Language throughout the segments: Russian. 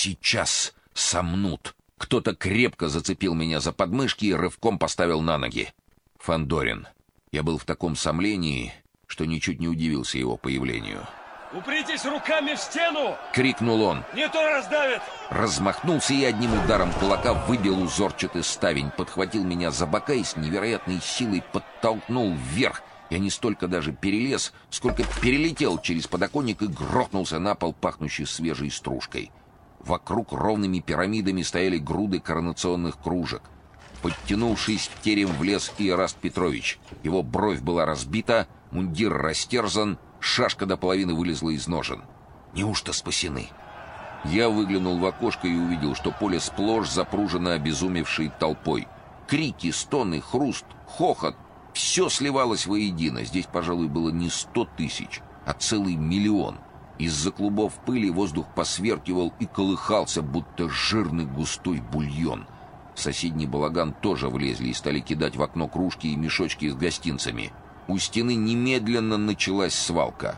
Сейчас сомнут. Кто-то крепко зацепил меня за подмышки и рывком поставил на ноги. Фандорин. Я был в таком сомлении, что ничуть не удивился его появлению. «Упритесь руками в стену!» — крикнул он. «Не то раздавит!» Размахнулся и одним ударом кулака выбил узорчатый ставень, подхватил меня за бока и с невероятной силой подтолкнул вверх. Я не столько даже перелез, сколько перелетел через подоконник и грохнулся на пол, пахнущий свежей стружкой. Вокруг ровными пирамидами стояли груды коронационных кружек. Подтянувшись в терем влез Иераст Петрович. Его бровь была разбита, мундир растерзан, шашка до половины вылезла из ножен. Неужто спасены? Я выглянул в окошко и увидел, что поле сплошь запружено обезумевшей толпой. Крики, стоны, хруст, хохот — все сливалось воедино. Здесь, пожалуй, было не сто тысяч, а целый миллион. Из-за клубов пыли воздух посверкивал и колыхался, будто жирный густой бульон — в соседний балаган тоже влезли и стали кидать в окно кружки и мешочки с гостинцами. У стены немедленно началась свалка.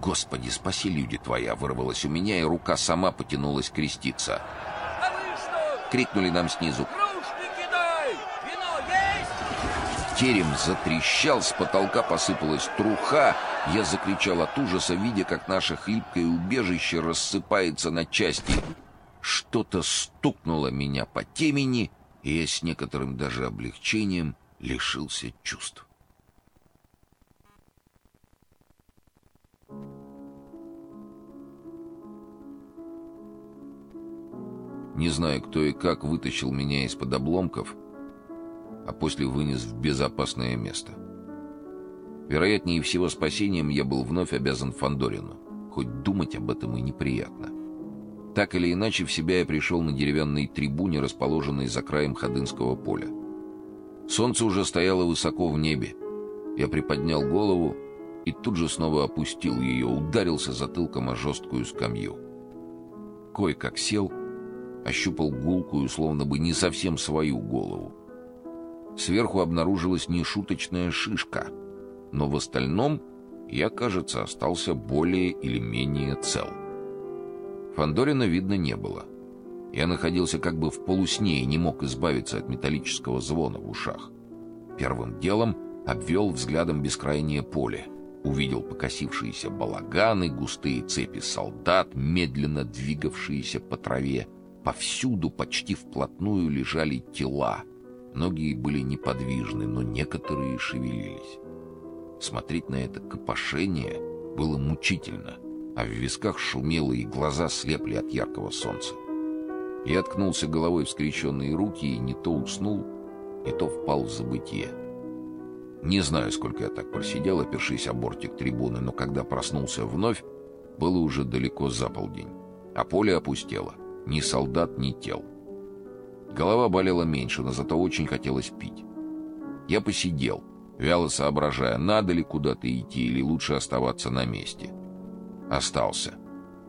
«Господи, спаси люди твоя!» вырвалась у меня, и рука сама потянулась креститься. Крикнули нам снизу. Терем затрещал, с потолка посыпалась труха. Я закричал от ужаса, видя, как наше хлипкое убежище рассыпается на части. Что-то стукнуло меня по темени, и я с некоторым даже облегчением лишился чувств. Не знаю, кто и как вытащил меня из-под обломков, а после вынес в безопасное место. Вероятнее всего, спасением я был вновь обязан Фандорину, хоть думать об этом и неприятно. Так или иначе, в себя я пришел на деревянной трибуне, расположенной за краем Ходынского поля. Солнце уже стояло высоко в небе. Я приподнял голову и тут же снова опустил ее, ударился затылком о жесткую скамью. Кой-как сел, ощупал гулкую, словно бы не совсем свою голову. Сверху обнаружилась нешуточная шишка, но в остальном я, кажется, остался более или менее цел. Фандорина видно не было. Я находился как бы в полусне и не мог избавиться от металлического звона в ушах. Первым делом обвел взглядом бескрайнее поле. Увидел покосившиеся балаганы, густые цепи солдат, медленно двигавшиеся по траве. Повсюду почти вплотную лежали тела. Многие были неподвижны, но некоторые шевелились. Смотреть на это копошение было мучительно — а в висках шумело и глаза слепли от яркого солнца. Я откнулся головой в скрещенные руки и не то уснул, не то впал в забытье. Не знаю, сколько я так просидел, опершись о бортик трибуны, но когда проснулся вновь, было уже далеко за полдень, а поле опустело. Ни солдат, ни тел. Голова болела меньше, но зато очень хотелось пить. Я посидел, вяло соображая, надо ли куда-то идти или лучше оставаться на месте остался.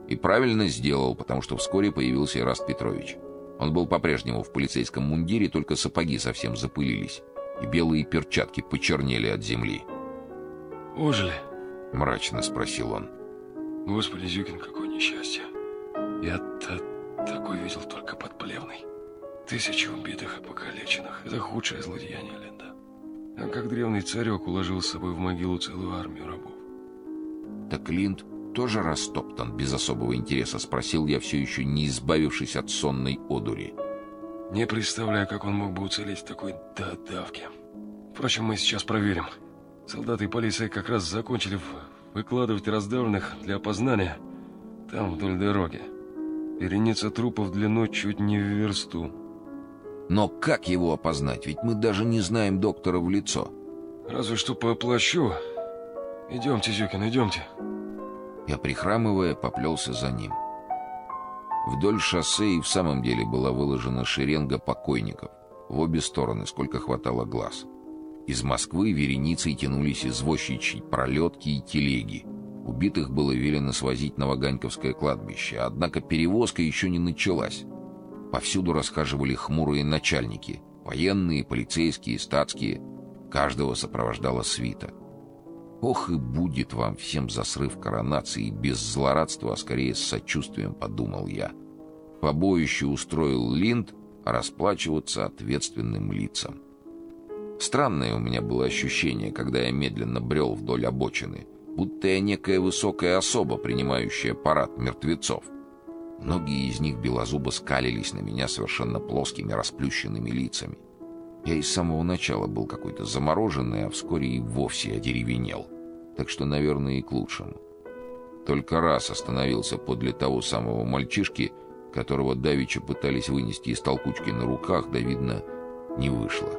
И правильно сделал, потому что вскоре появился Ираст Петрович. Он был по-прежнему в полицейском мундире, только сапоги совсем запылились, и белые перчатки почернели от земли. «Ужили?» — мрачно спросил он. «Господи, Зюкин, какое несчастье! Я-то такой видел только под Плевной. Тысячи убитых и покалеченных. Это худшее злодеяние Ленда. А как древний царек уложил с собой в могилу целую армию рабов. Так Линд тоже растоптан?» Без особого интереса спросил я, все еще не избавившись от сонной одури. «Не представляю, как он мог бы уцелеть в такой давке. Впрочем, мы сейчас проверим. Солдаты и полиция как раз закончили выкладывать раздавленных для опознания там, вдоль дороги. Вереница трупов длиной чуть не в версту. Но как его опознать? Ведь мы даже не знаем доктора в лицо. Разве что по плащу. Идемте, Зюкин, идемте. Я, прихрамывая, поплелся за ним. Вдоль шоссе и в самом деле была выложена шеренга покойников, в обе стороны, сколько хватало глаз. Из Москвы вереницей тянулись извозчичьи пролетки и телеги. Убитых было велено свозить на Ваганьковское кладбище, однако перевозка еще не началась. Повсюду расхаживали хмурые начальники, военные, полицейские, статские. Каждого сопровождала свита. Ох и будет вам всем за срыв коронации без злорадства, а скорее с сочувствием, подумал я. Побоище устроил Линд, а расплачиваться ответственным лицам. Странное у меня было ощущение, когда я медленно брел вдоль обочины, будто я некая высокая особа, принимающая парад мертвецов. Многие из них белозубо скалились на меня совершенно плоскими расплющенными лицами. Я и с самого начала был какой-то замороженный, а вскоре и вовсе одеревенел. Так что, наверное, и к лучшему. Только раз остановился подле того самого мальчишки, которого давеча пытались вынести из толкучки на руках, да, видно, не вышло.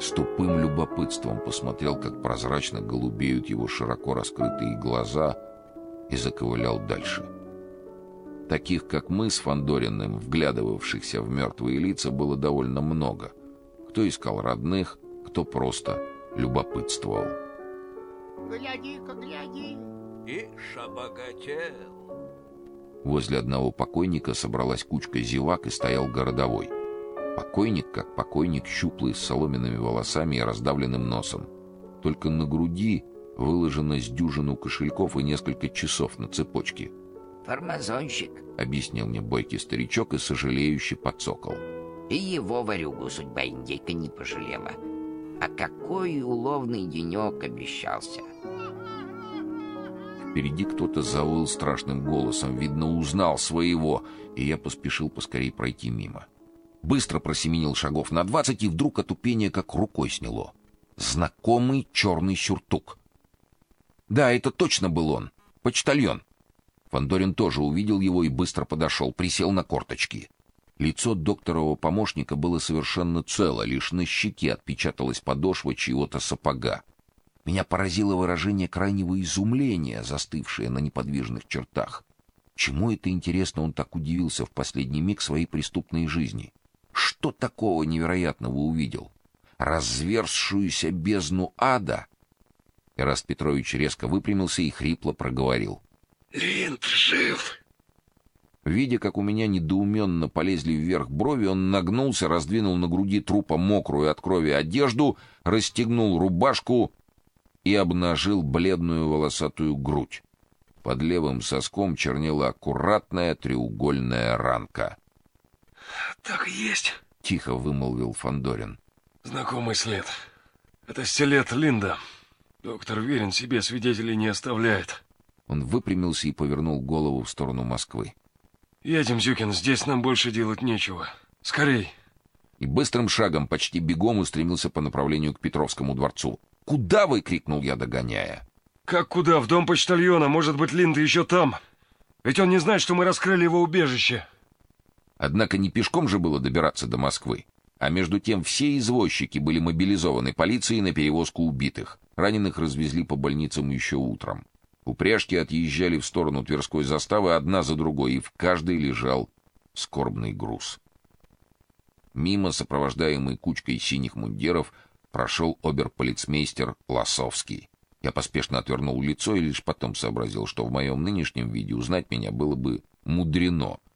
С тупым любопытством посмотрел, как прозрачно голубеют его широко раскрытые глаза, и заковылял дальше. Таких, как мы с Фандориным, вглядывавшихся в мертвые лица, было довольно много. Кто искал родных, кто просто любопытствовал. Гляди-ка, гляди. Ишь, обогател. Возле одного покойника собралась кучка зевак и стоял городовой. Покойник, как покойник, щуплый, с соломенными волосами и раздавленным носом. Только на груди выложено с дюжину кошельков и несколько часов на цепочке — Фармазонщик. Объяснил мне бойкий старичок и сожалеюще подсокол. И его варюгу судьба индейка не пожалела. А какой уловный денек обещался. Впереди кто-то завыл страшным голосом, видно, узнал своего, и я поспешил поскорей пройти мимо. Быстро просеменил шагов на двадцать, и вдруг отупение как рукой сняло. Знакомый черный сюртук. Да, это точно был он, почтальон. Фандорин тоже увидел его и быстро подошел, присел на корточки. Лицо докторового помощника было совершенно цело, лишь на щеке отпечаталась подошва чьего-то сапога. Меня поразило выражение крайнего изумления, застывшее на неподвижных чертах. Чему это интересно он так удивился в последний миг своей преступной жизни? Что такого невероятного увидел? Разверзшуюся бездну ада? Ираст Петрович резко выпрямился и хрипло проговорил: Линд жив. Видя, как у меня недоуменно полезли вверх брови, он нагнулся, раздвинул на груди трупа мокрую от крови одежду, расстегнул рубашку и обнажил бледную волосатую грудь. Под левым соском чернела аккуратная треугольная ранка. Так и есть, тихо вымолвил Фандорин. Знакомый след. Это стилет Линда. Доктор верен себе, свидетелей не оставляет. Он выпрямился и повернул голову в сторону Москвы. «Едем, Зюкин, здесь нам больше делать нечего. Скорей!» И быстрым шагом, почти бегом, устремился по направлению к Петровскому дворцу. «Куда вы?» — крикнул я, догоняя. «Как куда? В дом почтальона. Может быть, Линда еще там. Ведь он не знает, что мы раскрыли его убежище». Однако не пешком же было добираться до Москвы. А между тем все извозчики были мобилизованы полицией на перевозку убитых. Раненых развезли по больницам еще утром. Упряжки отъезжали в сторону Тверской заставы одна за другой, и в каждой лежал скорбный груз. Мимо, сопровождаемый кучкой синих мундиров, прошел оберполицмейстер Лосовский. Я поспешно отвернул лицо и лишь потом сообразил, что в моем нынешнем виде узнать меня было бы мудрено,